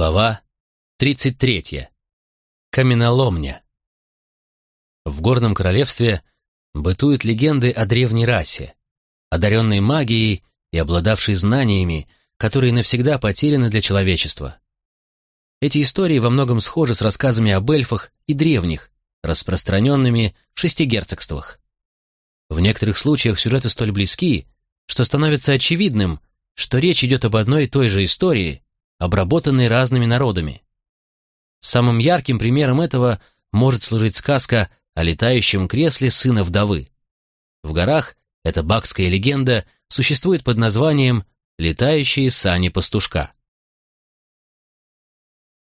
Глава 33. Каменоломня. В Горном Королевстве бытуют легенды о древней расе, одаренной магией и обладавшей знаниями, которые навсегда потеряны для человечества. Эти истории во многом схожи с рассказами об эльфах и древних, распространенными в шести герцогствах. В некоторых случаях сюжеты столь близки, что становится очевидным, что речь идет об одной и той же истории – обработанный разными народами. Самым ярким примером этого может служить сказка о летающем кресле сына вдовы. В горах эта бакская легенда существует под названием «Летающие сани пастушка».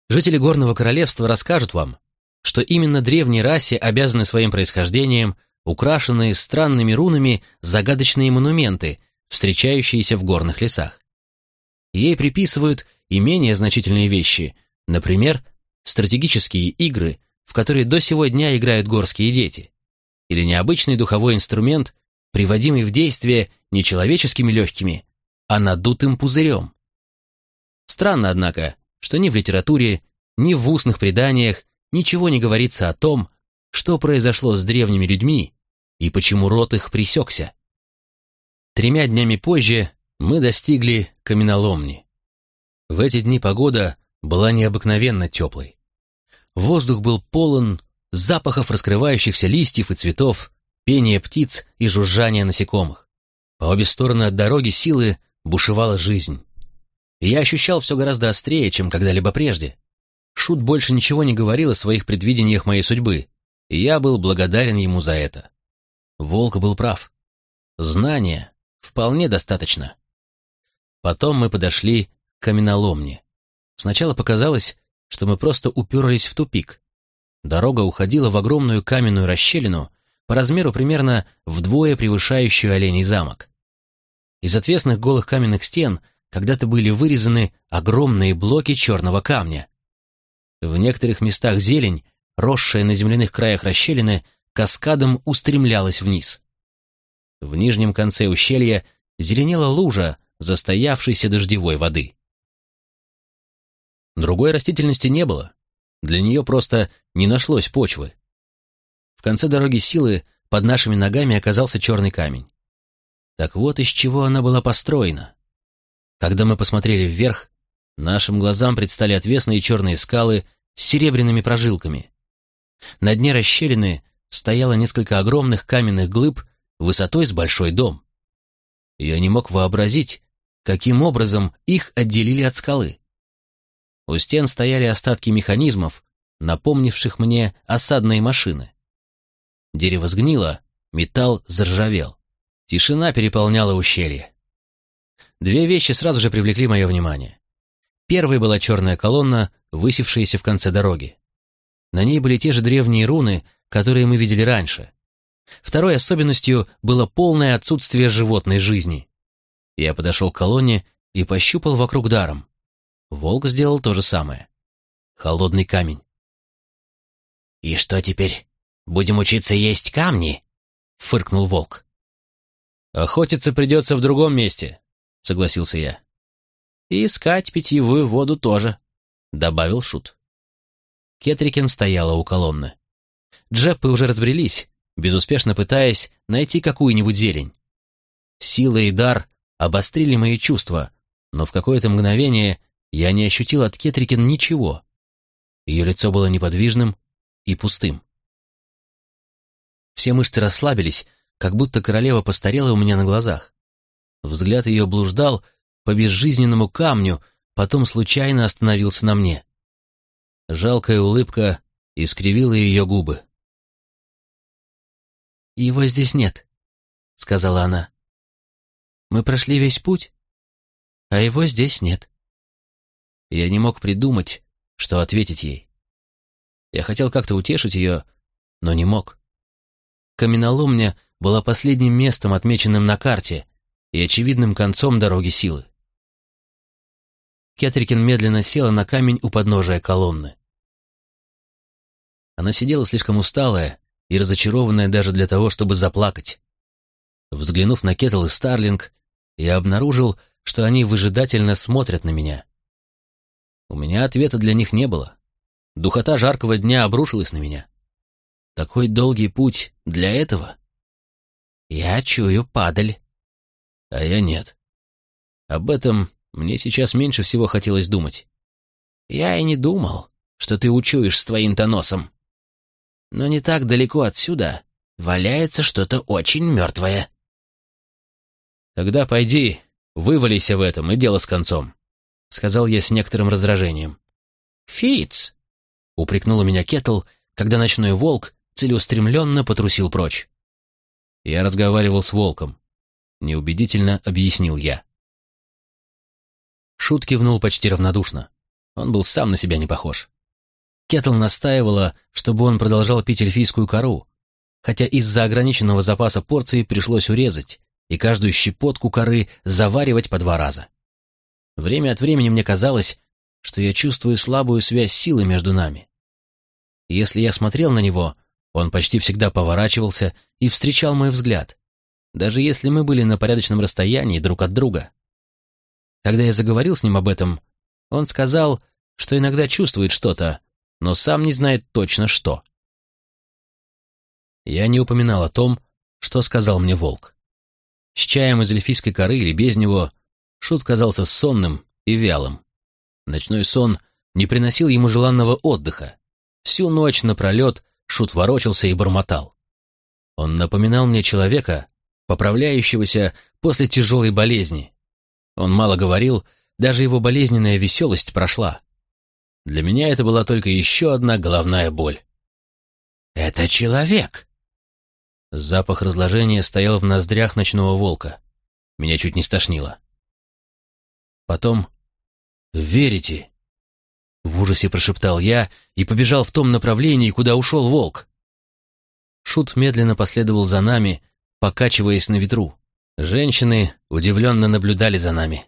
Жители Горного Королевства расскажут вам, что именно древней расе обязаны своим происхождением украшенные странными рунами загадочные монументы, встречающиеся в горных лесах. Ей приписывают и менее значительные вещи, например, стратегические игры, в которые до сего дня играют горские дети, или необычный духовой инструмент, приводимый в действие не человеческими легкими, а надутым пузырем. Странно, однако, что ни в литературе, ни в устных преданиях ничего не говорится о том, что произошло с древними людьми и почему род их пресекся. Тремя днями позже мы достигли каменоломни. В эти дни погода была необыкновенно теплой. Воздух был полон запахов раскрывающихся листьев и цветов, пения птиц и жужжания насекомых. По обе стороны от дороги силы бушевала жизнь. И я ощущал все гораздо острее, чем когда-либо прежде. Шут больше ничего не говорил о своих предвидениях моей судьбы, и я был благодарен ему за это. Волк был прав. Знания вполне достаточно. Потом мы подошли каменоломни. Сначала показалось, что мы просто уперлись в тупик. Дорога уходила в огромную каменную расщелину, по размеру примерно вдвое превышающую Оленей замок. Из отвесных голых каменных стен когда-то были вырезаны огромные блоки черного камня. В некоторых местах зелень, росшая на земляных краях расщелины, каскадом устремлялась вниз. В нижнем конце ущелья зеленела лужа застоявшейся дождевой воды. Другой растительности не было. Для нее просто не нашлось почвы. В конце дороги силы под нашими ногами оказался черный камень. Так вот из чего она была построена. Когда мы посмотрели вверх, нашим глазам предстали отвесные черные скалы с серебряными прожилками. На дне расщелины стояло несколько огромных каменных глыб высотой с большой дом. Я не мог вообразить, каким образом их отделили от скалы. У стен стояли остатки механизмов, напомнивших мне осадные машины. Дерево сгнило, металл заржавел. Тишина переполняла ущелье. Две вещи сразу же привлекли мое внимание. Первой была черная колонна, высевшаяся в конце дороги. На ней были те же древние руны, которые мы видели раньше. Второй особенностью было полное отсутствие животной жизни. Я подошел к колонне и пощупал вокруг даром. Волк сделал то же самое. Холодный камень. «И что теперь? Будем учиться есть камни?» — фыркнул волк. «Охотиться придется в другом месте», — согласился я. «И искать питьевую воду тоже», — добавил Шут. Кетрикен стояла у колонны. Джеппы уже разбрелись, безуспешно пытаясь найти какую-нибудь зелень. Сила и дар обострили мои чувства, но в какое-то мгновение я не ощутил от Кетрикин ничего. Ее лицо было неподвижным и пустым. Все мышцы расслабились, как будто королева постарела у меня на глазах. Взгляд ее блуждал по безжизненному камню, потом случайно остановился на мне. Жалкая улыбка искривила ее губы. «Его здесь нет», — сказала она. «Мы прошли весь путь, а его здесь нет». Я не мог придумать, что ответить ей. Я хотел как-то утешить ее, но не мог. Каменоломня была последним местом, отмеченным на карте, и очевидным концом дороги силы. Кетрикин медленно села на камень у подножия колонны. Она сидела слишком усталая и разочарованная даже для того, чтобы заплакать. Взглянув на Кетл и Старлинг, я обнаружил, что они выжидательно смотрят на меня. У меня ответа для них не было. Духота жаркого дня обрушилась на меня. Такой долгий путь для этого? Я чую падаль. А я нет. Об этом мне сейчас меньше всего хотелось думать. Я и не думал, что ты учуешь с твоим-то носом. Но не так далеко отсюда валяется что-то очень мертвое. Тогда пойди, вывалися в этом, и дело с концом, — сказал я с некоторым раздражением. Фиц! — упрекнула меня Кетл, когда ночной волк целеустремленно потрусил прочь. Я разговаривал с волком. Неубедительно объяснил я. Шут кивнул почти равнодушно. Он был сам на себя не похож. Кетл настаивала, чтобы он продолжал пить эльфийскую кору, хотя из-за ограниченного запаса порций пришлось урезать и каждую щепотку коры заваривать по два раза. Время от времени мне казалось, что я чувствую слабую связь силы между нами. Если я смотрел на него, он почти всегда поворачивался и встречал мой взгляд, даже если мы были на порядочном расстоянии друг от друга. Когда я заговорил с ним об этом, он сказал, что иногда чувствует что-то, но сам не знает точно что. Я не упоминал о том, что сказал мне волк. С чаем из эльфийской коры или без него Шут казался сонным и вялым. Ночной сон не приносил ему желанного отдыха. Всю ночь напролет Шут ворочался и бормотал. Он напоминал мне человека, поправляющегося после тяжелой болезни. Он мало говорил, даже его болезненная веселость прошла. Для меня это была только еще одна головная боль. «Это человек!» Запах разложения стоял в ноздрях ночного волка. Меня чуть не стошнило. Потом «Верите?» В ужасе прошептал я и побежал в том направлении, куда ушел волк. Шут медленно последовал за нами, покачиваясь на ветру. Женщины удивленно наблюдали за нами.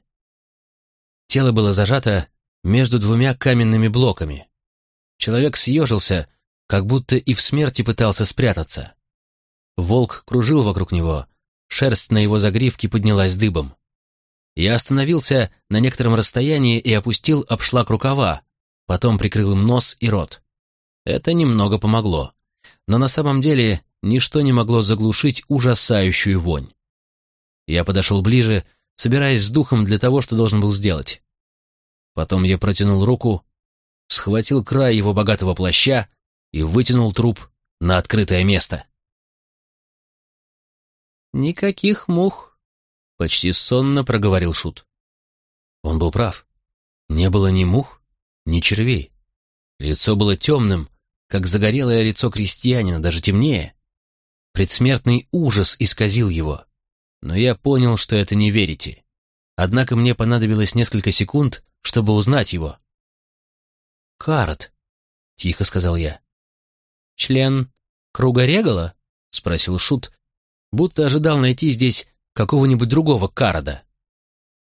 Тело было зажато между двумя каменными блоками. Человек съежился, как будто и в смерти пытался спрятаться. Волк кружил вокруг него, шерсть на его загривке поднялась дыбом. Я остановился на некотором расстоянии и опустил обшлаг рукава, потом прикрыл им нос и рот. Это немного помогло, но на самом деле ничто не могло заглушить ужасающую вонь. Я подошел ближе, собираясь с духом для того, что должен был сделать. Потом я протянул руку, схватил край его богатого плаща и вытянул труп на открытое место. «Никаких мух», — почти сонно проговорил Шут. Он был прав. Не было ни мух, ни червей. Лицо было темным, как загорелое лицо крестьянина, даже темнее. Предсмертный ужас исказил его. Но я понял, что это не верите. Однако мне понадобилось несколько секунд, чтобы узнать его. «Карат», — тихо сказал я. «Член круга Регала?» — спросил Шут, будто ожидал найти здесь какого-нибудь другого Карада.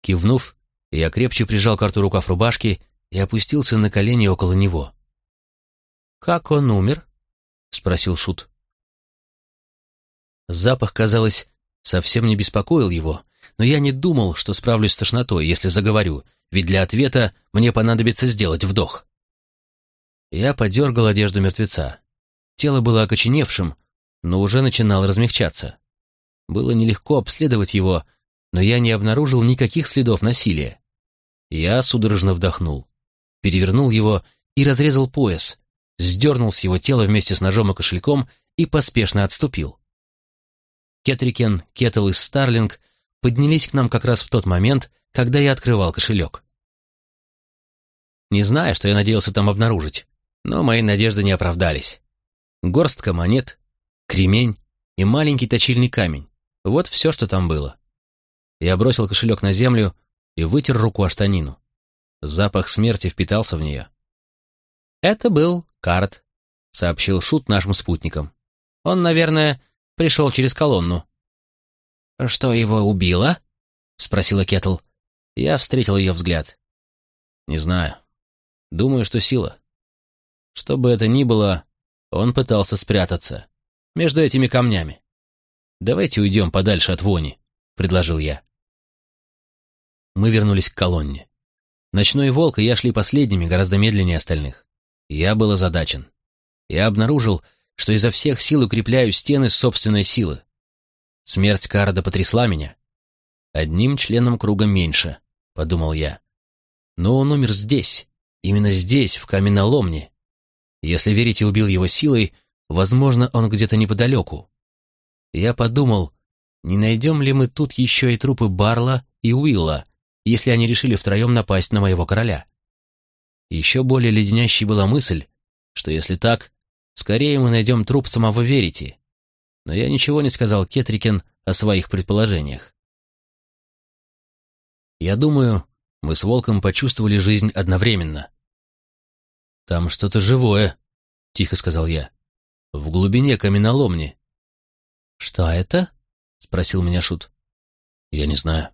Кивнув, я крепче прижал карту рукав рубашки и опустился на колени около него. «Как он умер?» — спросил Шут. Запах, казалось, совсем не беспокоил его, но я не думал, что справлюсь с тошнотой, если заговорю, ведь для ответа мне понадобится сделать вдох. Я подергал одежду мертвеца. Тело было окоченевшим, но уже начинало размягчаться. Было нелегко обследовать его, но я не обнаружил никаких следов насилия. Я судорожно вдохнул, перевернул его и разрезал пояс, сдернул с его тела вместе с ножом и кошельком и поспешно отступил. Кетрикен, Кетл и Старлинг поднялись к нам как раз в тот момент, когда я открывал кошелек. Не знаю, что я надеялся там обнаружить, но мои надежды не оправдались. Горстка монет, кремень и маленький точильный камень. Вот все, что там было. Я бросил кошелек на землю и вытер руку о штанину. Запах смерти впитался в нее. «Это был Карт», — сообщил Шут нашим спутникам. «Он, наверное, пришел через колонну». «Что его убило?» — спросила Кетл. Я встретил ее взгляд. «Не знаю. Думаю, что сила. Что бы это ни было, он пытался спрятаться между этими камнями. «Давайте уйдем подальше от вони», — предложил я. Мы вернулись к колонне. Ночной волк и я шли последними, гораздо медленнее остальных. Я был озадачен. Я обнаружил, что изо всех сил укрепляю стены собственной силы. Смерть Карда потрясла меня. Одним членом круга меньше, подумал я. Но он умер здесь, именно здесь, в каменоломне. Если верите, убил его силой, возможно, он где-то неподалеку. Я подумал, не найдем ли мы тут еще и трупы Барла и Уилла, если они решили втроем напасть на моего короля. Еще более леденящей была мысль, что если так, скорее мы найдем труп самого Верити. Но я ничего не сказал Кетрикен о своих предположениях. Я думаю, мы с Волком почувствовали жизнь одновременно. «Там что-то живое», — тихо сказал я. «В глубине каменоломни». «Что это?» — спросил меня Шут. «Я не знаю.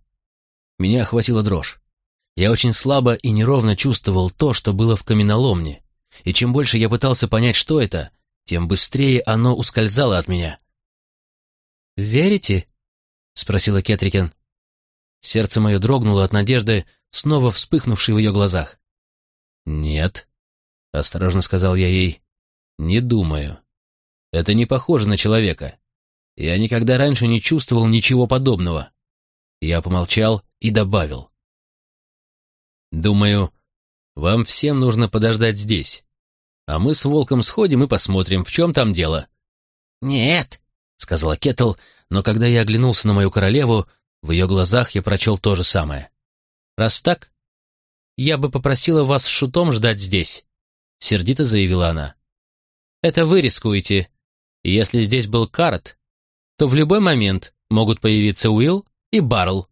Меня охватила дрожь. Я очень слабо и неровно чувствовал то, что было в каменоломне, и чем больше я пытался понять, что это, тем быстрее оно ускользало от меня. «Верите?» — спросила Кетрикен. Сердце мое дрогнуло от надежды, снова вспыхнувшей в ее глазах. «Нет», — осторожно сказал я ей, — «не думаю. Это не похоже на человека. Я никогда раньше не чувствовал ничего подобного». Я помолчал и добавил. «Думаю, вам всем нужно подождать здесь, а мы с Волком сходим и посмотрим, в чем там дело». «Нет», — сказала Кеттл, но когда я оглянулся на мою королеву, в ее глазах я прочел то же самое. «Раз так, я бы попросила вас с шутом ждать здесь», — сердито заявила она. «Это вы рискуете. Если здесь был Карт, то в любой момент могут появиться Уилл и Барл».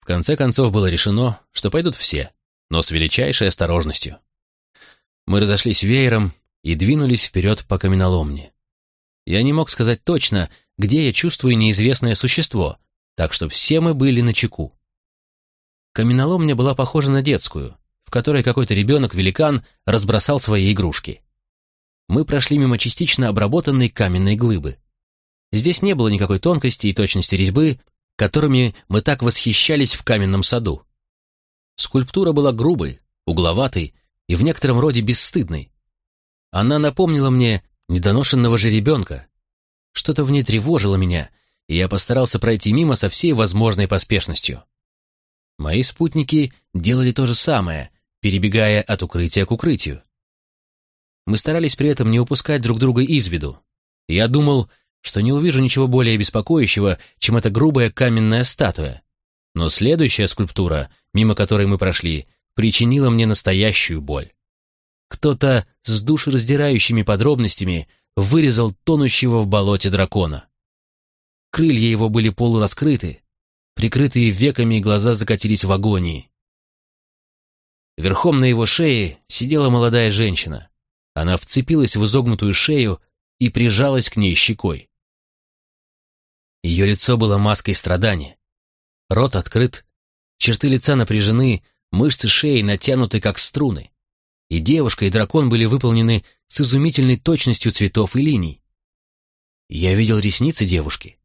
В конце концов было решено, что пойдут все, но с величайшей осторожностью. Мы разошлись веером и двинулись вперед по каменоломне. Я не мог сказать точно, где я чувствую неизвестное существо, так что все мы были на чеку. Каменоломня была похожа на детскую, в которой какой-то ребенок-великан разбросал свои игрушки. Мы прошли мимо частично обработанной каменной глыбы. Здесь не было никакой тонкости и точности резьбы, которыми мы так восхищались в каменном саду. Скульптура была грубой, угловатой и в некотором роде бесстыдной. Она напомнила мне недоношенного жеребенка, что-то в ней тревожило меня, и я постарался пройти мимо со всей возможной поспешностью. Мои спутники делали то же самое, перебегая от укрытия к укрытию. Мы старались при этом не упускать друг друга из виду. Я думал, что не увижу ничего более беспокоящего, чем эта грубая каменная статуя. Но следующая скульптура, мимо которой мы прошли, причинила мне настоящую боль. Кто-то с душераздирающими подробностями вырезал тонущего в болоте дракона. Крылья его были полураскрыты, прикрытые веками глаза закатились в агонии. Верхом на его шее сидела молодая женщина. Она вцепилась в изогнутую шею и прижалась к ней щекой. Ее лицо было маской страдания. Рот открыт, черты лица напряжены, мышцы шеи натянуты, как струны. И девушка, и дракон были выполнены с изумительной точностью цветов и линий. Я видел ресницы девушки.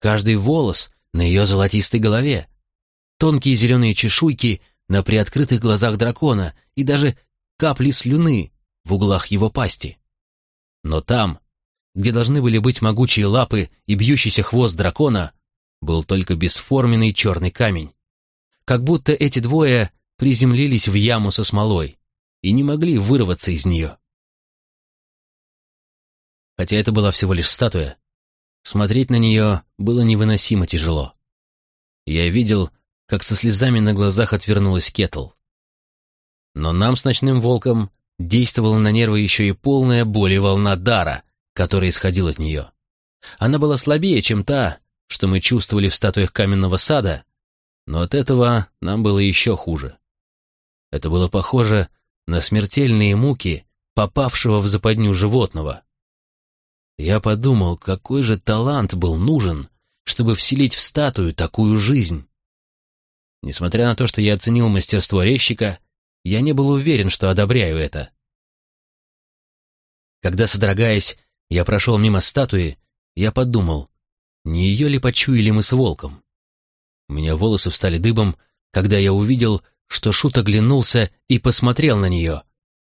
Каждый волос на ее золотистой голове. Тонкие зеленые чешуйки на приоткрытых глазах дракона и даже капли слюны в углах его пасти. Но там, где должны были быть могучие лапы и бьющийся хвост дракона, был только бесформенный черный камень. Как будто эти двое приземлились в яму со смолой и не могли вырваться из нее. Хотя это была всего лишь статуя, смотреть на нее было невыносимо тяжело. Я видел, как со слезами на глазах отвернулась Кетл. Но нам с ночным волком действовала на нервы еще и полная боли волна дара, которая исходила от нее. Она была слабее, чем та, что мы чувствовали в статуях каменного сада, но от этого нам было еще хуже. Это было похоже на смертельные муки попавшего в западню животного. Я подумал, какой же талант был нужен, чтобы вселить в статую такую жизнь. Несмотря на то, что я оценил мастерство резчика, я не был уверен, что одобряю это. Когда, содрогаясь, я прошел мимо статуи, я подумал, не ее ли почуяли мы с волком? У меня волосы встали дыбом, когда я увидел, что Шут оглянулся и посмотрел на нее.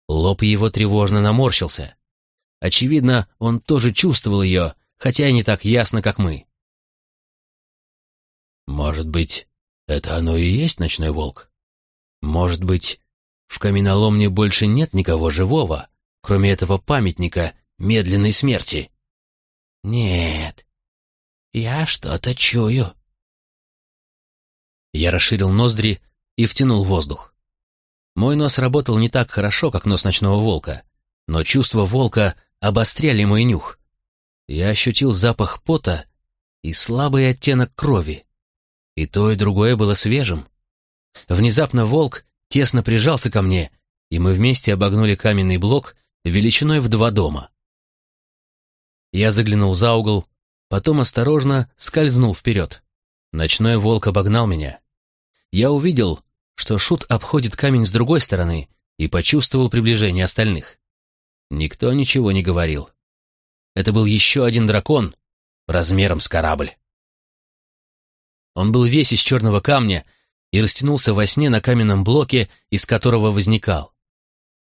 Лоб его тревожно наморщился. Очевидно, он тоже чувствовал ее, хотя и не так ясно, как мы. Может быть, это оно и есть ночной волк? Может быть, в каменоломне больше нет никого живого, кроме этого памятника медленной смерти? Нет, я что-то чую. Я расширил ноздри и втянул воздух. Мой нос работал не так хорошо, как нос ночного волка, но чувства волка обостряли мой нюх. Я ощутил запах пота и слабый оттенок крови. И то, и другое было свежим. Внезапно волк тесно прижался ко мне, и мы вместе обогнули каменный блок величиной в два дома. Я заглянул за угол, потом осторожно скользнул вперед. Ночной волк обогнал меня. Я увидел, что Шут обходит камень с другой стороны и почувствовал приближение остальных. Никто ничего не говорил. Это был еще один дракон размером с корабль. Он был весь из черного камня и растянулся во сне на каменном блоке, из которого возникал.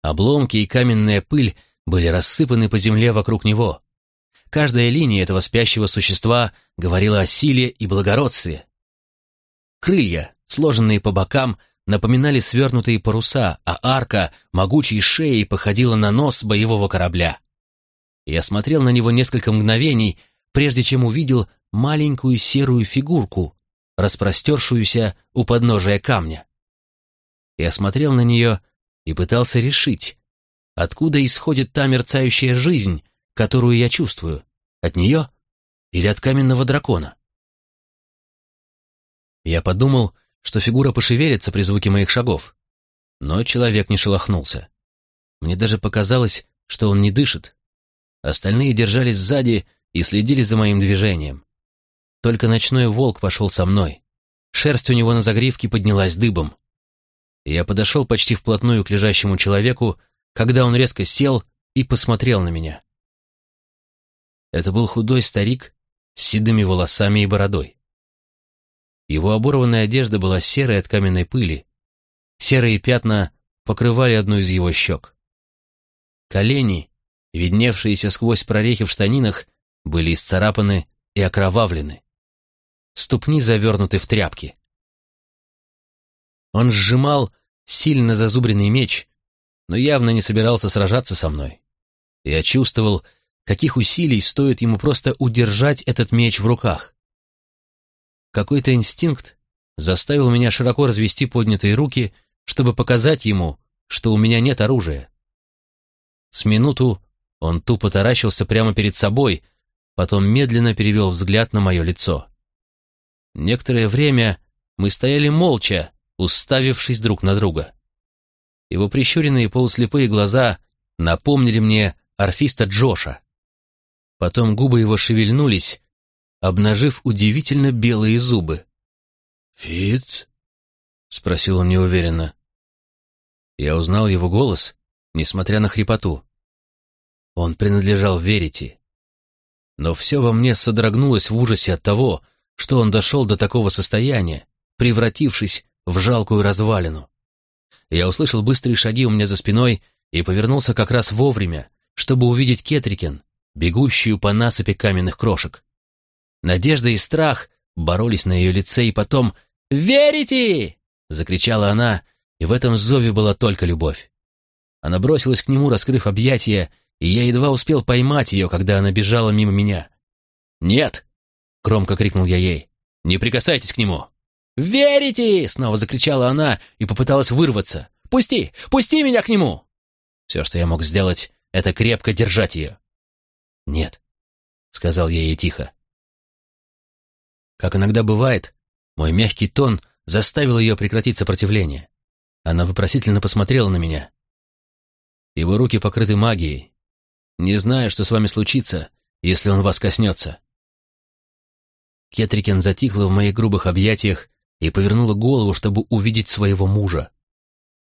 Обломки и каменная пыль были рассыпаны по земле вокруг него. Каждая линия этого спящего существа говорила о силе и благородстве. Крылья, сложенные по бокам, напоминали свернутые паруса, а арка могучей шеей походила на нос боевого корабля. Я смотрел на него несколько мгновений, прежде чем увидел маленькую серую фигурку, распростершуюся у подножия камня. Я смотрел на нее и пытался решить, откуда исходит та мерцающая жизнь, которую я чувствую, от нее или от каменного дракона. Я подумал, что фигура пошевелится при звуке моих шагов, но человек не шелохнулся. Мне даже показалось, что он не дышит. Остальные держались сзади и следили за моим движением. Только ночной волк пошел со мной. Шерсть у него на загривке поднялась дыбом. Я подошел почти вплотную к лежащему человеку, когда он резко сел и посмотрел на меня. Это был худой старик с седыми волосами и бородой. Его оборванная одежда была серой от каменной пыли. Серые пятна покрывали одну из его щек. Колени, видневшиеся сквозь прорехи в штанинах, были исцарапаны и окровавлены. Ступни завернуты в тряпки. Он сжимал сильно зазубренный меч, но явно не собирался сражаться со мной. Я чувствовал, каких усилий стоит ему просто удержать этот меч в руках. Какой-то инстинкт заставил меня широко развести поднятые руки, чтобы показать ему, что у меня нет оружия. С минуту он тупо таращился прямо перед собой, потом медленно перевел взгляд на мое лицо. Некоторое время мы стояли молча, уставившись друг на друга. Его прищуренные полуслепые глаза напомнили мне орфиста Джоша. Потом губы его шевельнулись, обнажив удивительно белые зубы. «Фиц?» — спросил он неуверенно. Я узнал его голос, несмотря на хрипоту. Он принадлежал Верите. Но все во мне содрогнулось в ужасе от того, что он дошел до такого состояния, превратившись в жалкую развалину. Я услышал быстрые шаги у меня за спиной и повернулся как раз вовремя, чтобы увидеть Кетрикен, бегущую по насыпи каменных крошек. Надежда и страх боролись на ее лице, и потом «Верите!» — закричала она, и в этом зове была только любовь. Она бросилась к нему, раскрыв объятия, и я едва успел поймать ее, когда она бежала мимо меня. «Нет!» — громко крикнул я ей. «Не прикасайтесь к нему!» «Верите!» — снова закричала она и попыталась вырваться. «Пусти! Пусти меня к нему!» Все, что я мог сделать, — это крепко держать ее. «Нет», — сказал я ей тихо. Как иногда бывает, мой мягкий тон заставил ее прекратить сопротивление. Она вопросительно посмотрела на меня. Его руки покрыты магией. Не знаю, что с вами случится, если он вас коснется. Кетрикен затихла в моих грубых объятиях и повернула голову, чтобы увидеть своего мужа.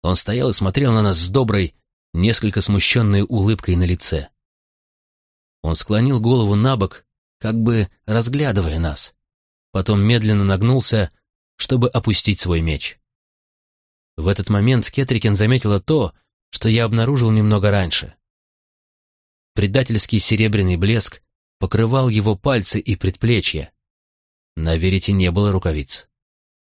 Он стоял и смотрел на нас с доброй, несколько смущенной улыбкой на лице. Он склонил голову на бок, как бы разглядывая нас. Потом медленно нагнулся, чтобы опустить свой меч. В этот момент Кетрикен заметила то, что я обнаружил немного раньше. Предательский серебряный блеск покрывал его пальцы и предплечья. На верите не было рукавиц.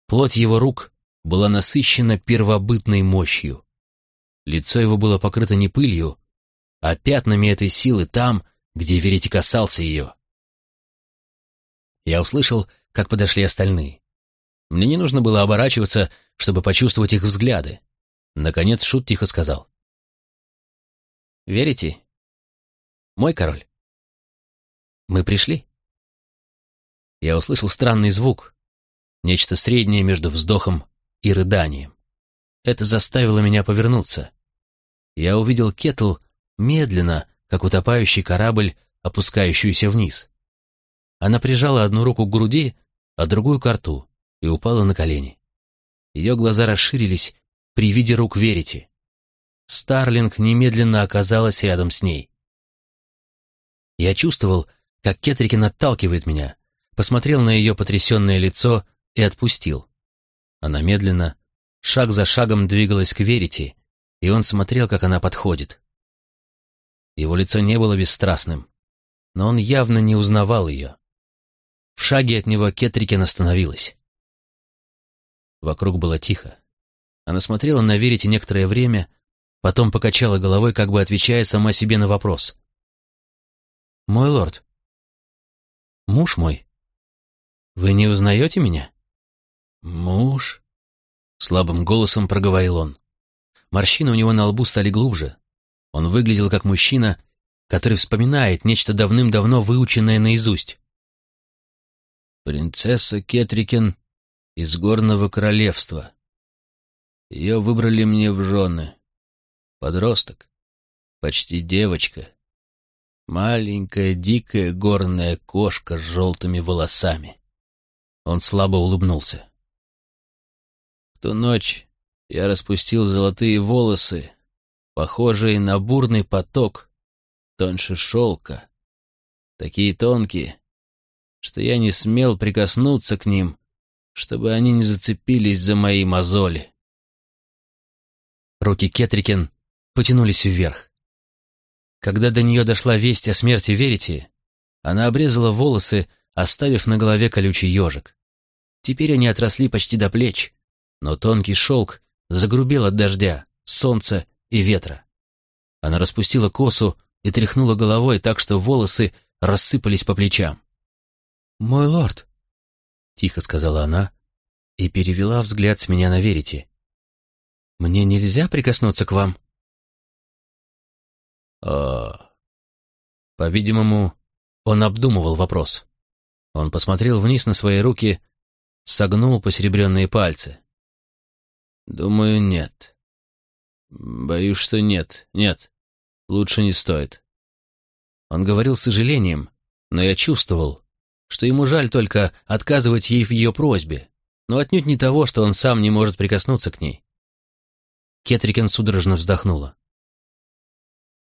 Плоть его рук была насыщена первобытной мощью. Лицо его было покрыто не пылью, а пятнами этой силы там, где верите касался ее. Я услышал, как подошли остальные. Мне не нужно было оборачиваться, чтобы почувствовать их взгляды. Наконец Шут тихо сказал. «Верите? Мой король. Мы пришли?» Я услышал странный звук, нечто среднее между вздохом и рыданием. Это заставило меня повернуться. Я увидел Кетл медленно, как утопающий корабль, опускающуюся вниз. Она прижала одну руку к груди, а другую к рту и упала на колени. Ее глаза расширились при виде рук Верити. Старлинг немедленно оказалась рядом с ней. Я чувствовал, как Кетрикин отталкивает меня, посмотрел на ее потрясенное лицо и отпустил. Она медленно, шаг за шагом двигалась к Верити, и он смотрел, как она подходит. Его лицо не было бесстрастным, но он явно не узнавал ее. В шаге от него Кетрикин остановилась. Вокруг было тихо. Она смотрела на Верите некоторое время, потом покачала головой, как бы отвечая сама себе на вопрос. «Мой лорд, муж мой, вы не узнаете меня?» «Муж?» — слабым голосом проговорил он. Морщины у него на лбу стали глубже. Он выглядел как мужчина, который вспоминает нечто давным-давно выученное наизусть. «Принцесса Кетрикен из горного королевства. Ее выбрали мне в жены. Подросток, почти девочка, маленькая дикая горная кошка с желтыми волосами. Он слабо улыбнулся. В ту ночь я распустил золотые волосы, похожие на бурный поток, тоньше шелка, такие тонкие, что я не смел прикоснуться к ним, чтобы они не зацепились за мои мозоли. Руки Кетрикен потянулись вверх. Когда до нее дошла весть о смерти Верити, она обрезала волосы, оставив на голове колючий ежик. Теперь они отросли почти до плеч, но тонкий шелк загрубел от дождя, солнца и ветра. Она распустила косу и тряхнула головой так, что волосы рассыпались по плечам. «Мой лорд», тихо сказала она и перевела взгляд с меня на Верите. «Мне нельзя прикоснуться к вам?» «А...» По-видимому, он обдумывал вопрос. Он посмотрел вниз на свои руки, согнул посеребренные пальцы. «Думаю, нет. Боюсь, что нет. Нет. Лучше не стоит». Он говорил с сожалением, но я чувствовал, что ему жаль только отказывать ей в ее просьбе, но отнюдь не того, что он сам не может прикоснуться к ней. Кетрикен судорожно вздохнула.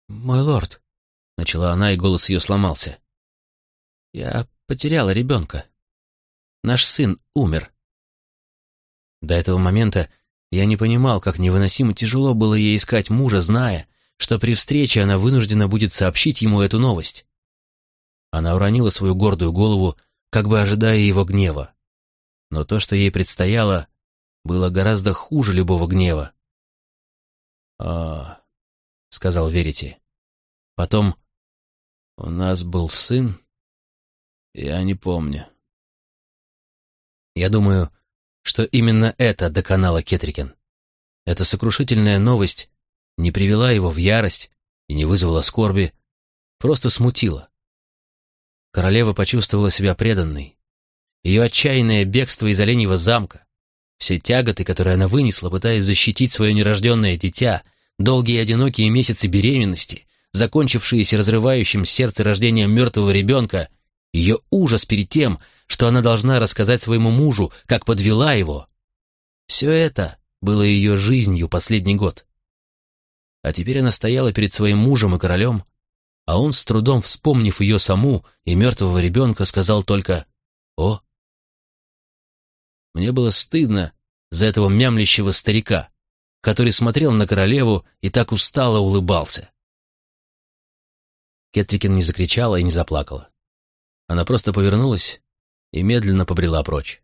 «Мой лорд», — начала она, и голос ее сломался. «Я потеряла ребенка. Наш сын умер». До этого момента я не понимал, как невыносимо тяжело было ей искать мужа, зная, что при встрече она вынуждена будет сообщить ему эту новость. Она уронила свою гордую голову, как бы ожидая его гнева. Но то, что ей предстояло, было гораздо хуже любого гнева. «А...» — сказал Верите. Потом... «У нас был сын? Я не помню». Я думаю, что именно это доконало Кетрикен. Эта сокрушительная новость не привела его в ярость и не вызвала скорби, просто смутила. Королева почувствовала себя преданной. Ее отчаянное бегство из Оленьего замка, все тяготы, которые она вынесла, пытаясь защитить свое нерожденное дитя, долгие одинокие месяцы беременности, закончившиеся разрывающим сердце рождением мертвого ребенка, ее ужас перед тем, что она должна рассказать своему мужу, как подвела его. Все это было ее жизнью последний год. А теперь она стояла перед своим мужем и королем, а он, с трудом вспомнив ее саму и мертвого ребенка, сказал только «О». Мне было стыдно за этого мямлящего старика, который смотрел на королеву и так устало улыбался. Кетрикин не закричала и не заплакала. Она просто повернулась и медленно побрела прочь.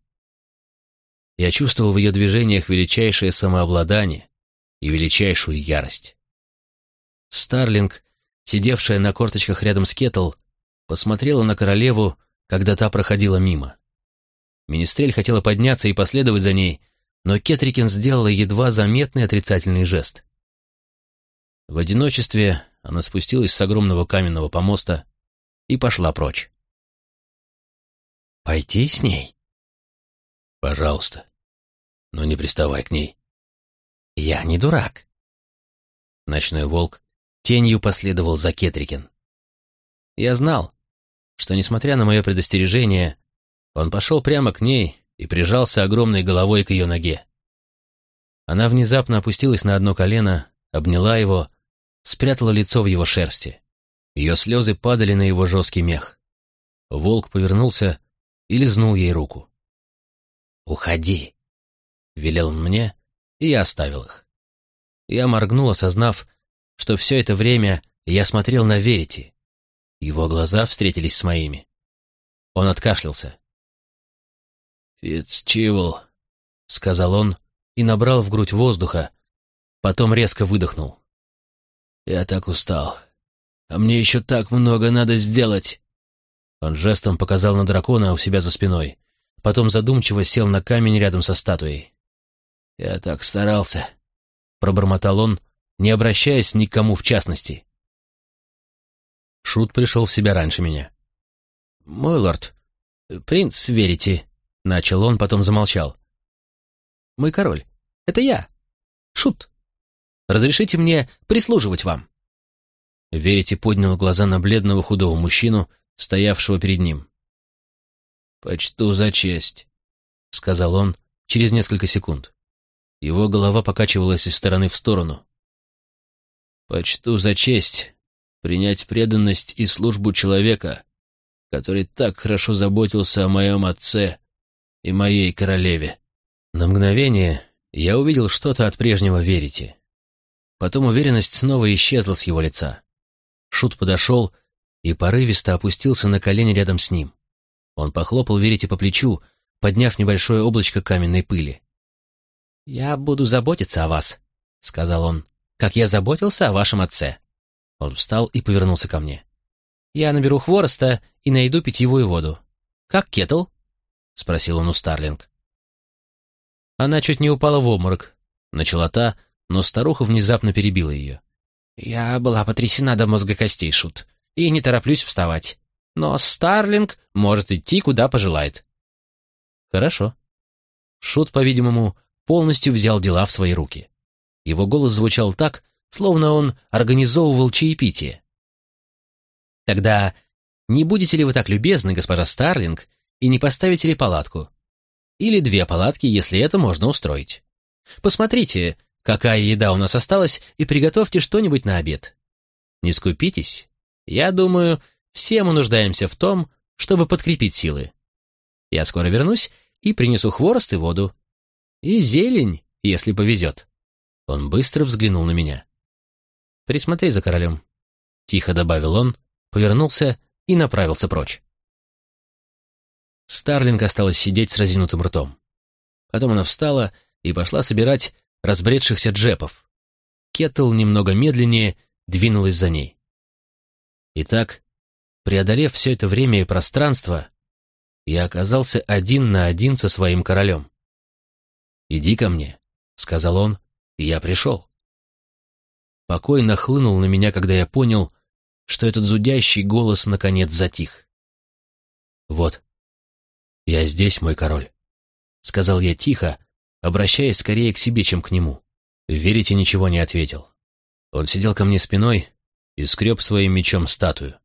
Я чувствовал в ее движениях величайшее самообладание и величайшую ярость. Старлинг, сидевшая на корточках рядом с Кетл, посмотрела на королеву, когда та проходила мимо. Министрель хотела подняться и последовать за ней, но Кетрикин сделала едва заметный отрицательный жест. В одиночестве она спустилась с огромного каменного помоста и пошла прочь. «Пойти с ней?» «Пожалуйста, но не приставай к ней». «Я не дурак». Ночной волк тенью последовал за Кетрикин. Я знал, что, несмотря на мое предостережение, он пошел прямо к ней и прижался огромной головой к ее ноге. Она внезапно опустилась на одно колено, обняла его, спрятала лицо в его шерсти. Ее слезы падали на его жесткий мех. Волк повернулся и лизнул ей руку. «Уходи», — велел мне, и я оставил их. Я моргнул, осознав, что все это время я смотрел на Верити. Его глаза встретились с моими. Он откашлялся. «Фицчивл», — сказал он и набрал в грудь воздуха, потом резко выдохнул. «Я так устал. А мне еще так много надо сделать!» Он жестом показал на дракона у себя за спиной, потом задумчиво сел на камень рядом со статуей. «Я так старался», — пробормотал он, не обращаясь ни к кому в частности. Шут пришел в себя раньше меня. «Мой лорд, принц, верите?» — начал он, потом замолчал. «Мой король, это я, Шут. Разрешите мне прислуживать вам?» Верите поднял глаза на бледного худого мужчину, стоявшего перед ним. «Почту за честь», — сказал он через несколько секунд. Его голова покачивалась из стороны в сторону. «Почту за честь принять преданность и службу человека, который так хорошо заботился о моем отце и моей королеве». На мгновение я увидел что-то от прежнего верите. Потом уверенность снова исчезла с его лица. Шут подошел и порывисто опустился на колени рядом с ним. Он похлопал Верите по плечу, подняв небольшое облачко каменной пыли. «Я буду заботиться о вас», — сказал он, — «как я заботился о вашем отце». Он встал и повернулся ко мне. «Я наберу хвороста и найду питьевую воду. Как кетл?» — спросил он у Старлинг. Она чуть не упала в обморок. Начала та, но старуха внезапно перебила ее. «Я была потрясена до мозга костей, Шут, и не тороплюсь вставать. Но Старлинг может идти, куда пожелает». «Хорошо». Шут, по-видимому, полностью взял дела в свои руки. Его голос звучал так, словно он организовывал чаепитие. «Тогда не будете ли вы так любезны, госпожа Старлинг, и не поставите ли палатку? Или две палатки, если это можно устроить? Посмотрите, какая еда у нас осталась, и приготовьте что-нибудь на обед. Не скупитесь. Я думаю, все мы нуждаемся в том, чтобы подкрепить силы. Я скоро вернусь и принесу хворост и воду. И зелень, если повезет. Он быстро взглянул на меня. «Присмотри за королем», — тихо добавил он, повернулся и направился прочь. Старлинг осталась сидеть с разинутым ртом. Потом она встала и пошла собирать разбредшихся джепов. Кеттл немного медленнее двинулась за ней. Итак, преодолев все это время и пространство, я оказался один на один со своим королем. «Иди ко мне», — сказал он, и я пришел. Покой нахлынул на меня, когда я понял, что этот зудящий голос наконец затих. «Вот, я здесь, мой король», — сказал я тихо, обращаясь скорее к себе, чем к нему. Верите, ничего не ответил. Он сидел ко мне спиной и скреб своим мечом статую.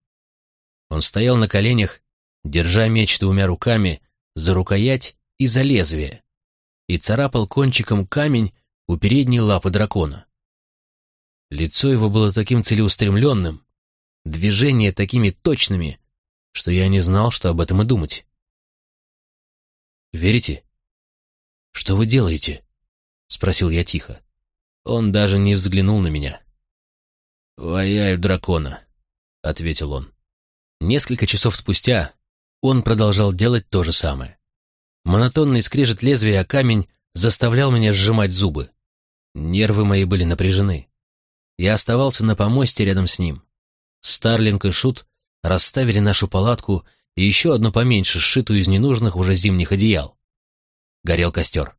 Он стоял на коленях, держа меч двумя руками за рукоять и за лезвие, и царапал кончиком камень у передней лапы дракона. Лицо его было таким целеустремленным, движения такими точными, что я не знал, что об этом и думать. «Верите?» «Что вы делаете?» — спросил я тихо. Он даже не взглянул на меня. «Ваяю дракона», — ответил он. Несколько часов спустя он продолжал делать то же самое. Монотонный скрежет лезвия о камень заставлял меня сжимать зубы. Нервы мои были напряжены. Я оставался на помосте рядом с ним. Старлинг и Шут расставили нашу палатку и еще одну поменьше, сшитую из ненужных уже зимних одеял. Горел костер.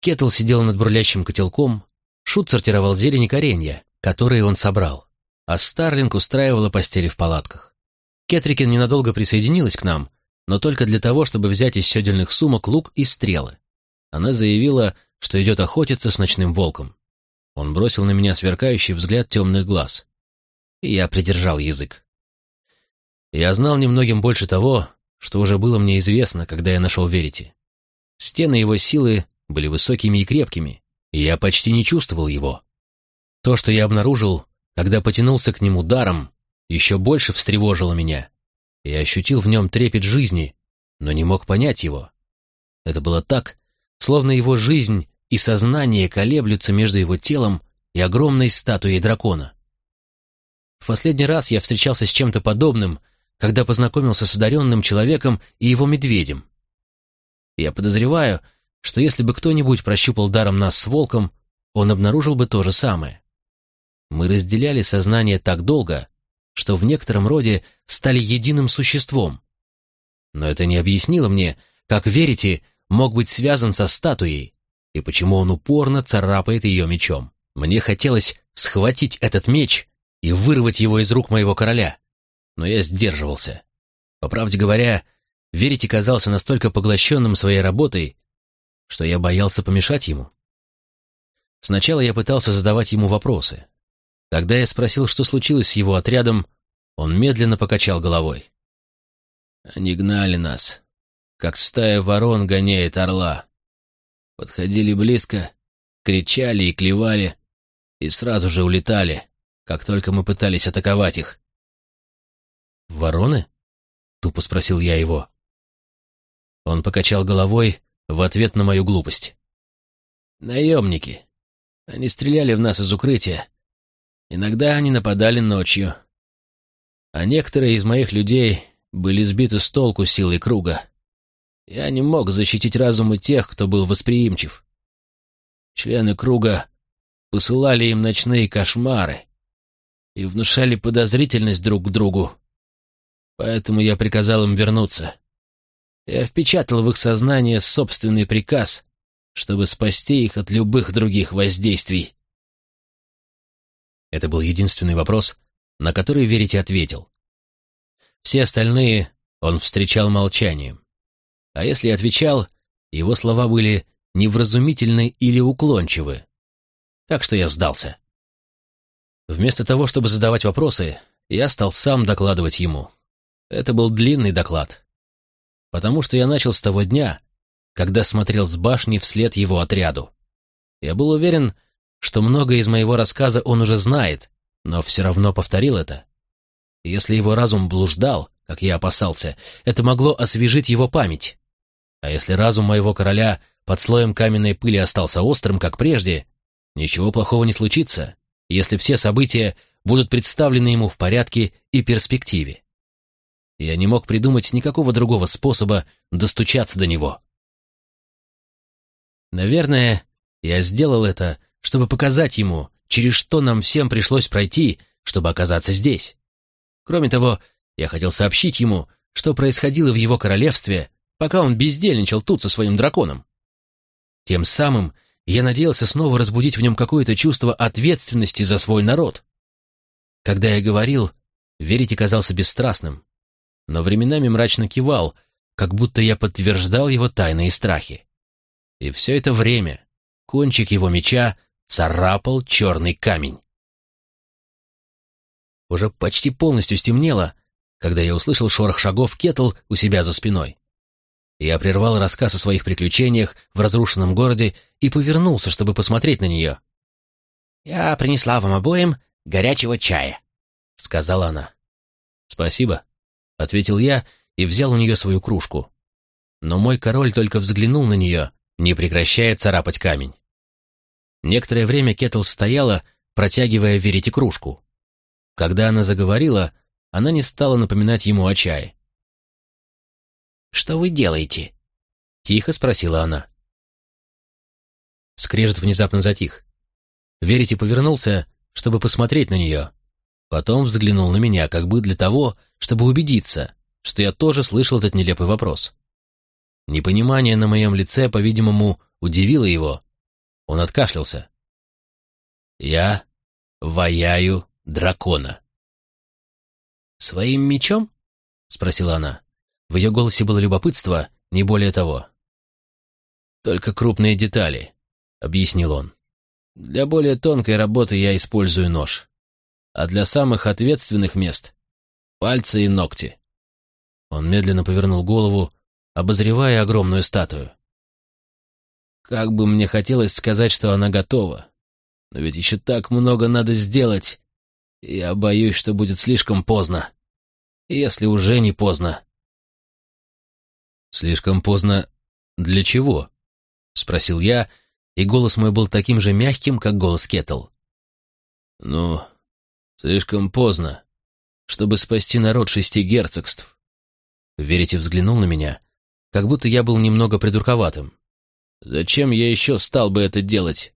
Кетл сидел над бурлящим котелком, Шут сортировал зелень и коренья, которые он собрал, а Старлинг устраивала постели в палатках. Кетрикин ненадолго присоединилась к нам, но только для того, чтобы взять из седельных сумок лук и стрелы. Она заявила, что идет охотиться с ночным волком. Он бросил на меня сверкающий взгляд темных глаз. И я придержал язык. Я знал немногим больше того, что уже было мне известно, когда я нашел Верити. Стены его силы были высокими и крепкими, и я почти не чувствовал его. То, что я обнаружил, когда потянулся к нему даром, еще больше встревожило меня. Я ощутил в нем трепет жизни, но не мог понять его. Это было так, словно его жизнь и сознание колеблются между его телом и огромной статуей дракона. В последний раз я встречался с чем-то подобным, когда познакомился с одаренным человеком и его медведем. Я подозреваю, что если бы кто-нибудь прощупал даром нас с волком, он обнаружил бы то же самое. Мы разделяли сознание так долго, что в некотором роде стали единым существом. Но это не объяснило мне, как верите, мог быть связан со статуей, и почему он упорно царапает ее мечом. Мне хотелось схватить этот меч и вырвать его из рук моего короля, но я сдерживался. По правде говоря, Верите казался настолько поглощенным своей работой, что я боялся помешать ему. Сначала я пытался задавать ему вопросы. Когда я спросил, что случилось с его отрядом, он медленно покачал головой. «Они гнали нас, как стая ворон гоняет орла. Подходили близко, кричали и клевали, и сразу же улетали, как только мы пытались атаковать их. «Вороны?» — тупо спросил я его. Он покачал головой в ответ на мою глупость. «Наемники. Они стреляли в нас из укрытия. Иногда они нападали ночью. А некоторые из моих людей были сбиты с толку силой круга. Я не мог защитить разумы тех, кто был восприимчив. Члены круга посылали им ночные кошмары и внушали подозрительность друг к другу. Поэтому я приказал им вернуться. Я впечатал в их сознание собственный приказ, чтобы спасти их от любых других воздействий. Это был единственный вопрос, на который Верите ответил. Все остальные он встречал молчанием. А если отвечал, его слова были невразумительны или уклончивы. Так что я сдался. Вместо того, чтобы задавать вопросы, я стал сам докладывать ему. Это был длинный доклад. Потому что я начал с того дня, когда смотрел с башни вслед его отряду. Я был уверен, что многое из моего рассказа он уже знает, но все равно повторил это. Если его разум блуждал, как я опасался, это могло освежить его память. А если разум моего короля под слоем каменной пыли остался острым, как прежде, ничего плохого не случится, если все события будут представлены ему в порядке и перспективе. Я не мог придумать никакого другого способа достучаться до него. Наверное, я сделал это, чтобы показать ему, через что нам всем пришлось пройти, чтобы оказаться здесь. Кроме того, я хотел сообщить ему, что происходило в его королевстве, пока он бездельничал тут со своим драконом. Тем самым я надеялся снова разбудить в нем какое-то чувство ответственности за свой народ. Когда я говорил, Верите казался бесстрастным, но временами мрачно кивал, как будто я подтверждал его тайные страхи. И все это время кончик его меча царапал черный камень. Уже почти полностью стемнело, когда я услышал шорох шагов Кетл у себя за спиной. Я прервал рассказ о своих приключениях в разрушенном городе и повернулся, чтобы посмотреть на нее. «Я принесла вам обоим горячего чая», — сказала она. «Спасибо», — ответил я и взял у нее свою кружку. Но мой король только взглянул на нее, не прекращая царапать камень. Некоторое время Кетл стояла, протягивая Верите кружку. Когда она заговорила, она не стала напоминать ему о чае. «Что вы делаете?» — тихо спросила она. Скрежет внезапно затих. Верите повернулся, чтобы посмотреть на нее. Потом взглянул на меня, как бы для того, чтобы убедиться, что я тоже слышал этот нелепый вопрос. Непонимание на моем лице, по-видимому, удивило его. Он откашлялся. «Я ваяю дракона». «Своим мечом?» — спросила она. В ее голосе было любопытство, не более того. «Только крупные детали», — объяснил он. «Для более тонкой работы я использую нож, а для самых ответственных мест — пальцы и ногти». Он медленно повернул голову, обозревая огромную статую. Как бы мне хотелось сказать, что она готова, но ведь еще так много надо сделать, я боюсь, что будет слишком поздно, если уже не поздно. «Слишком поздно для чего?» — спросил я, и голос мой был таким же мягким, как голос Кетл. «Ну, слишком поздно, чтобы спасти народ шести герцогств». Верите взглянул на меня, как будто я был немного придурковатым. «Зачем я еще стал бы это делать?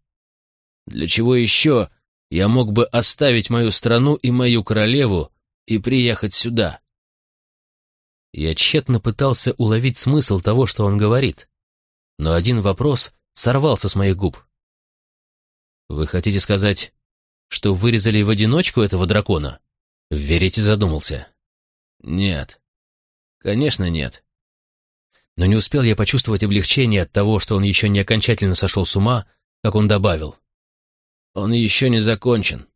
Для чего еще я мог бы оставить мою страну и мою королеву и приехать сюда?» Я тщетно пытался уловить смысл того, что он говорит, но один вопрос сорвался с моих губ. «Вы хотите сказать, что вырезали в одиночку этого дракона?» Верите задумался. «Нет. Конечно, нет. Но не успел я почувствовать облегчение от того, что он еще не окончательно сошел с ума, как он добавил. Он еще не закончен.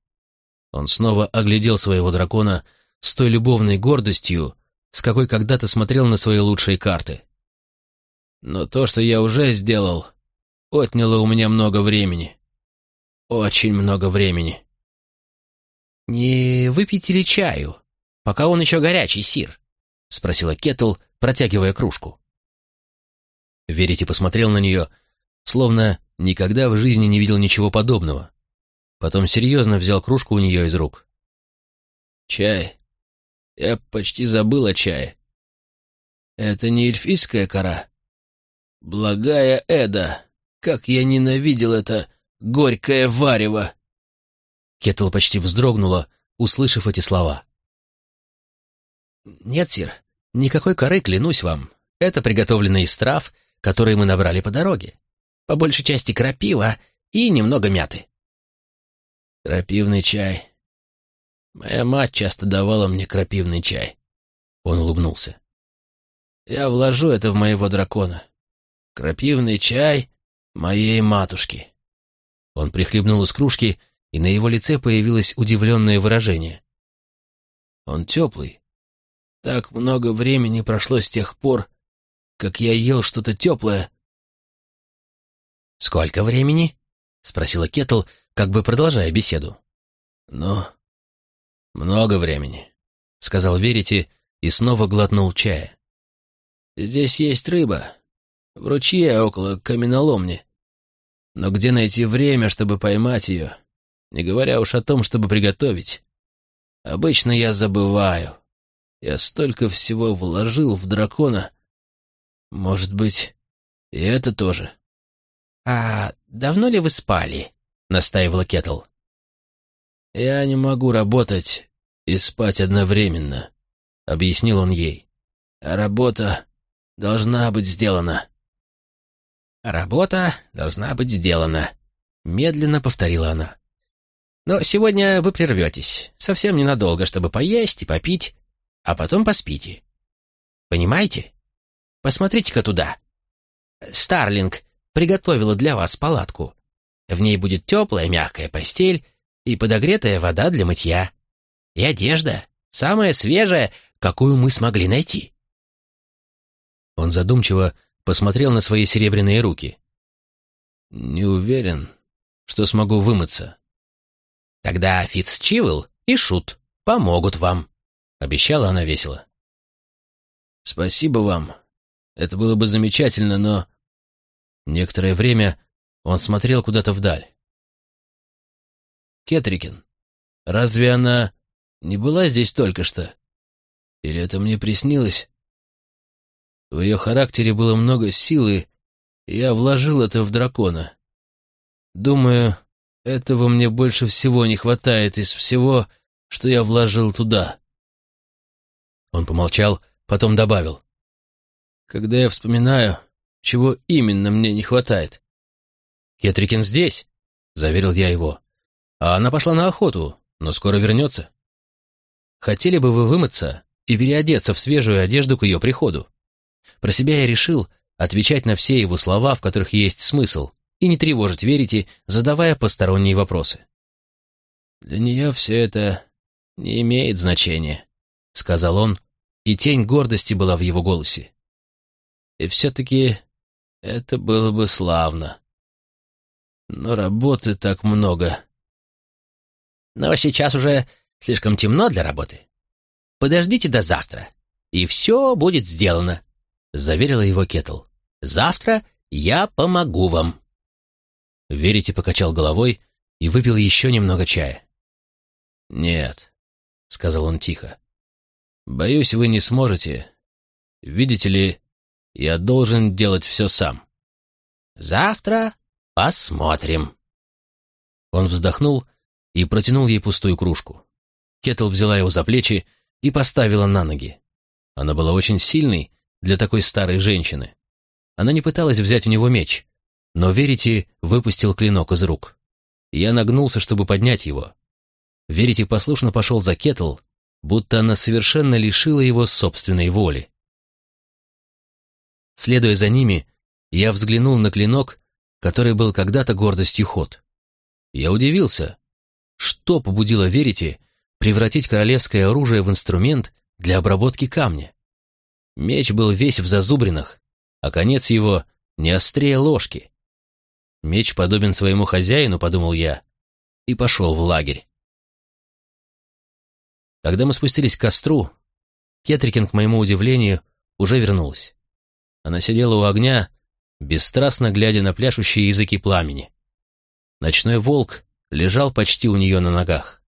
Он снова оглядел своего дракона с той любовной гордостью, с какой когда-то смотрел на свои лучшие карты. Но то, что я уже сделал, отняло у меня много времени. Очень много времени. «Не выпейте ли чаю, пока он еще горячий, сир?» — спросила Кетл, протягивая кружку. Верите посмотрел на нее, словно никогда в жизни не видел ничего подобного. Потом серьезно взял кружку у нее из рук. «Чай я почти забыл о чае. Это не эльфийская кора. Благая Эда, как я ненавидел это горькое варево!» Кетл почти вздрогнула, услышав эти слова. «Нет, сир, никакой коры, клянусь вам. Это приготовлено из трав, которые мы набрали по дороге. По большей части крапива и немного мяты». «Крапивный чай. Моя мать часто давала мне крапивный чай. Он улыбнулся. Я вложу это в моего дракона. Крапивный чай моей матушки. Он прихлебнул из кружки, и на его лице появилось удивленное выражение. Он теплый. Так много времени прошло с тех пор, как я ел что-то теплое. «Сколько времени?» — спросила Кетл, как бы продолжая беседу. «Ну, «Много времени», — сказал Верите и снова глотнул чая. «Здесь есть рыба. В ручье около каменоломни. Но где найти время, чтобы поймать ее, не говоря уж о том, чтобы приготовить? Обычно я забываю. Я столько всего вложил в дракона. Может быть, и это тоже». «А давно ли вы спали?» — настаивала Кетл. «Я не могу работать и спать одновременно», — объяснил он ей. «А работа должна быть сделана». «Работа должна быть сделана», — медленно повторила она. «Но сегодня вы прерветесь, совсем ненадолго, чтобы поесть и попить, а потом поспите. Понимаете? Посмотрите-ка туда. Старлинг приготовила для вас палатку. В ней будет теплая мягкая постель и подогретая вода для мытья. И одежда, самая свежая, какую мы смогли найти. Он задумчиво посмотрел на свои серебряные руки. «Не уверен, что смогу вымыться». «Тогда Фицчивл и Шут помогут вам», — обещала она весело. «Спасибо вам. Это было бы замечательно, но...» Некоторое время он смотрел куда-то вдаль. Кетрикин, разве она не была здесь только что? Или это мне приснилось? В ее характере было много силы, и я вложил это в дракона. Думаю, этого мне больше всего не хватает из всего, что я вложил туда. Он помолчал, потом добавил. Когда я вспоминаю, чего именно мне не хватает. «Кетрикин здесь», — заверил я его. «А она пошла на охоту, но скоро вернется. Хотели бы вы вымыться и переодеться в свежую одежду к ее приходу?» Про себя я решил отвечать на все его слова, в которых есть смысл, и не тревожить Верите, задавая посторонние вопросы. «Для нее все это не имеет значения», — сказал он, и тень гордости была в его голосе. «И все-таки это было бы славно. Но работы так много». «Но сейчас уже слишком темно для работы. Подождите до завтра, и все будет сделано», — заверила его Кетл. «Завтра я помогу вам». Верите покачал головой и выпил еще немного чая. «Нет», — сказал он тихо. «Боюсь, вы не сможете. Видите ли, я должен делать все сам». «Завтра посмотрим». Он вздохнул и протянул ей пустую кружку. Кетл взяла его за плечи и поставила на ноги. Она была очень сильной для такой старой женщины. Она не пыталась взять у него меч, но Верити выпустил клинок из рук. Я нагнулся, чтобы поднять его. Верити послушно пошел за Кетл, будто она совершенно лишила его собственной воли. Следуя за ними, я взглянул на клинок, который был когда-то гордостью ход. Я удивился, что побудило Верити превратить королевское оружие в инструмент для обработки камня. Меч был весь в зазубринах, а конец его не острее ложки. Меч подобен своему хозяину, подумал я, и пошел в лагерь. Когда мы спустились к костру, Кетрикин, к моему удивлению, уже вернулась. Она сидела у огня, бесстрастно глядя на пляшущие языки пламени. Ночной волк лежал почти у нее на ногах.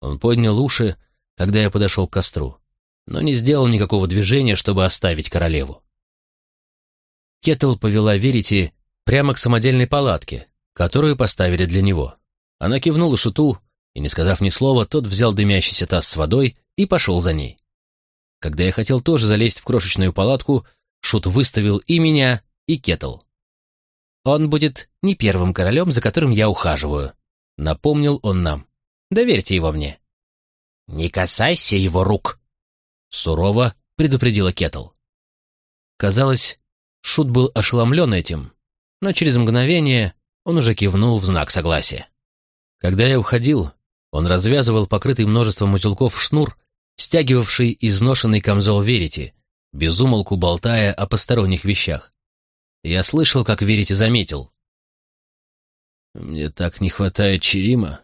Он поднял уши, когда я подошел к костру, но не сделал никакого движения, чтобы оставить королеву. Кетл повела Верити прямо к самодельной палатке, которую поставили для него. Она кивнула шуту, и, не сказав ни слова, тот взял дымящийся таз с водой и пошел за ней. Когда я хотел тоже залезть в крошечную палатку, шут выставил и меня, и Кетл. «Он будет не первым королем, за которым я ухаживаю», — напомнил он нам. «Доверьте его мне». «Не касайся его рук», — сурово предупредила Кетл. Казалось, Шут был ошеломлен этим, но через мгновение он уже кивнул в знак согласия. Когда я уходил, он развязывал покрытый множеством узелков шнур, стягивавший изношенный камзол Верити, безумолку болтая о посторонних вещах. Я слышал, как Верити заметил. «Мне так не хватает Черима.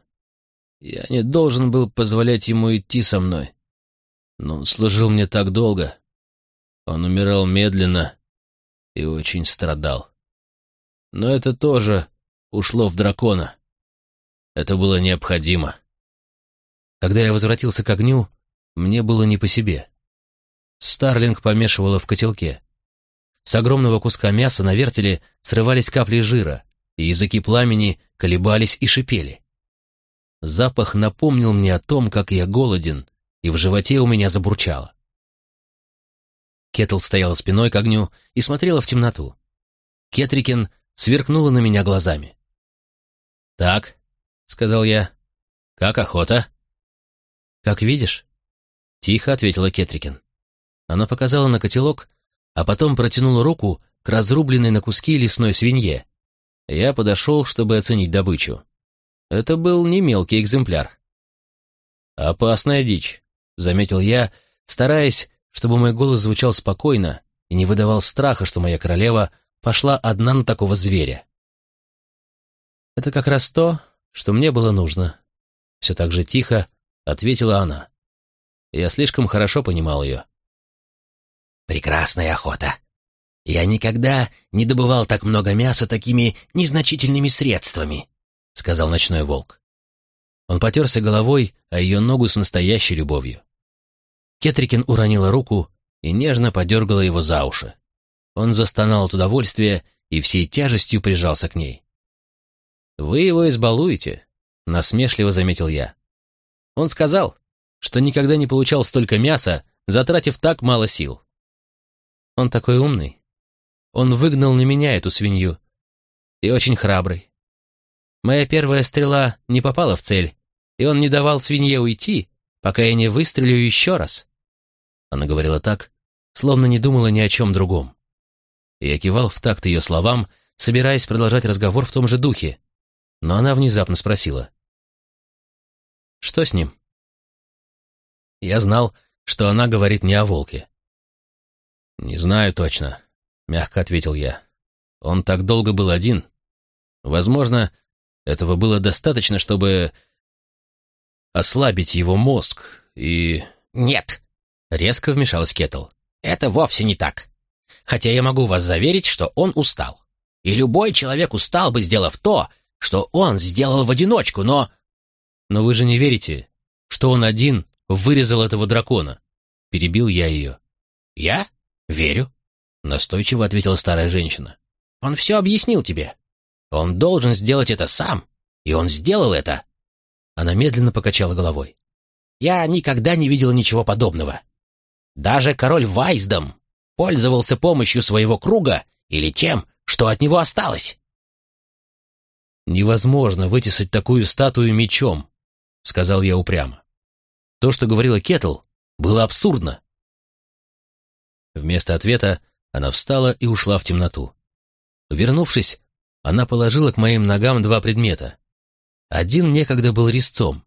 Я не должен был позволять ему идти со мной. Но он служил мне так долго. Он умирал медленно и очень страдал. Но это тоже ушло в дракона. Это было необходимо. Когда я возвратился к огню, мне было не по себе. Старлинг помешивала в котелке. С огромного куска мяса на вертеле срывались капли жира, и языки пламени колебались и шипели. Запах напомнил мне о том, как я голоден, и в животе у меня забурчало. Кетл стояла спиной к огню и смотрела в темноту. Кетрикин сверкнула на меня глазами. «Так», — сказал я, — «как охота?» «Как видишь», — тихо ответила Кетрикин. Она показала на котелок, а потом протянула руку к разрубленной на куски лесной свинье. Я подошел, чтобы оценить добычу. Это был не мелкий экземпляр. «Опасная дичь», — заметил я, стараясь, чтобы мой голос звучал спокойно и не выдавал страха, что моя королева пошла одна на такого зверя. «Это как раз то, что мне было нужно», — все так же тихо ответила она. Я слишком хорошо понимал ее. «Прекрасная охота. Я никогда не добывал так много мяса такими незначительными средствами», — сказал ночной волк. Он потерся головой о ее ногу с настоящей любовью. Кетрикин уронила руку и нежно подергала его за уши. Он застонал от удовольствия и всей тяжестью прижался к ней. «Вы его избалуете», — насмешливо заметил я. Он сказал, что никогда не получал столько мяса, затратив так мало сил. Он такой умный. Он выгнал на меня эту свинью. И очень храбрый. Моя первая стрела не попала в цель, и он не давал свинье уйти, пока я не выстрелю еще раз. Она говорила так, словно не думала ни о чем другом. Я кивал в такт ее словам, собираясь продолжать разговор в том же духе, но она внезапно спросила. «Что с ним?» Я знал, что она говорит не о волке. «Не знаю точно», — мягко ответил я. «Он так долго был один. Возможно, этого было достаточно, чтобы ослабить его мозг и...» «Нет!» — резко вмешалась Кетл. «Это вовсе не так. Хотя я могу вас заверить, что он устал. И любой человек устал бы, сделав то, что он сделал в одиночку, но...» «Но вы же не верите, что он один вырезал этого дракона?» Перебил я ее. «Я? Верю», — настойчиво ответила старая женщина. «Он все объяснил тебе. Он должен сделать это сам, и он сделал это». Она медленно покачала головой. «Я никогда не видела ничего подобного. Даже король Вайсдом пользовался помощью своего круга или тем, что от него осталось. «Невозможно вытесать такую статую мечом», — сказал я упрямо. То, что говорила Кетл, было абсурдно. Вместо ответа она встала и ушла в темноту. Вернувшись, она положила к моим ногам два предмета. Один некогда был резцом.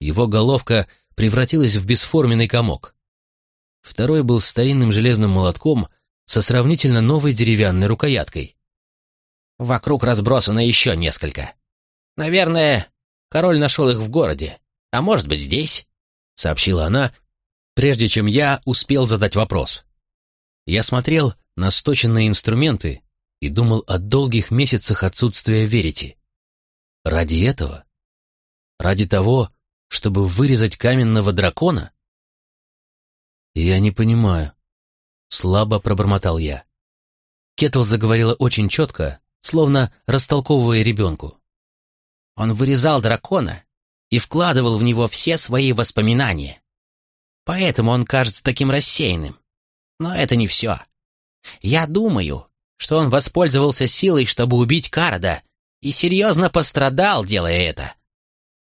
Его головка превратилась в бесформенный комок. Второй был старинным железным молотком со сравнительно новой деревянной рукояткой. Вокруг разбросано еще несколько. Наверное, король нашел их в городе, а может быть здесь, — сообщила она, прежде чем я успел задать вопрос. Я смотрел на сточенные инструменты и думал о долгих месяцах отсутствия верити. Ради этого? Ради того, чтобы вырезать каменного дракона? «Я не понимаю», — слабо пробормотал я. Кетл заговорила очень четко, словно растолковывая ребенку. Он вырезал дракона и вкладывал в него все свои воспоминания. Поэтому он кажется таким рассеянным. Но это не все. Я думаю, что он воспользовался силой, чтобы убить Карда, и серьезно пострадал, делая это.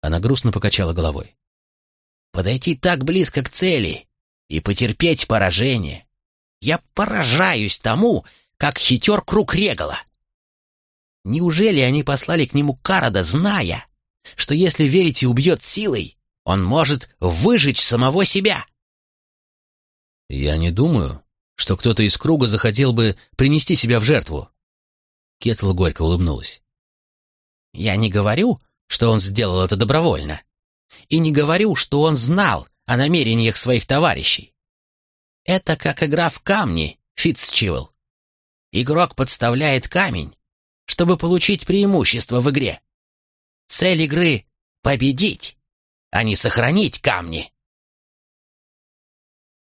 Она грустно покачала головой. Подойти так близко к цели и потерпеть поражение. Я поражаюсь тому, как хитер круг Регала. Неужели они послали к нему Карада, зная, что если верить и убьет силой, он может выжечь самого себя? Я не думаю, что кто-то из круга захотел бы принести себя в жертву. Кетл горько улыбнулась. Я не говорю, что он сделал это добровольно. И не говорю, что он знал, о намерениях своих товарищей. Это как игра в камни, Фитцчивл. Игрок подставляет камень, чтобы получить преимущество в игре. Цель игры — победить, а не сохранить камни.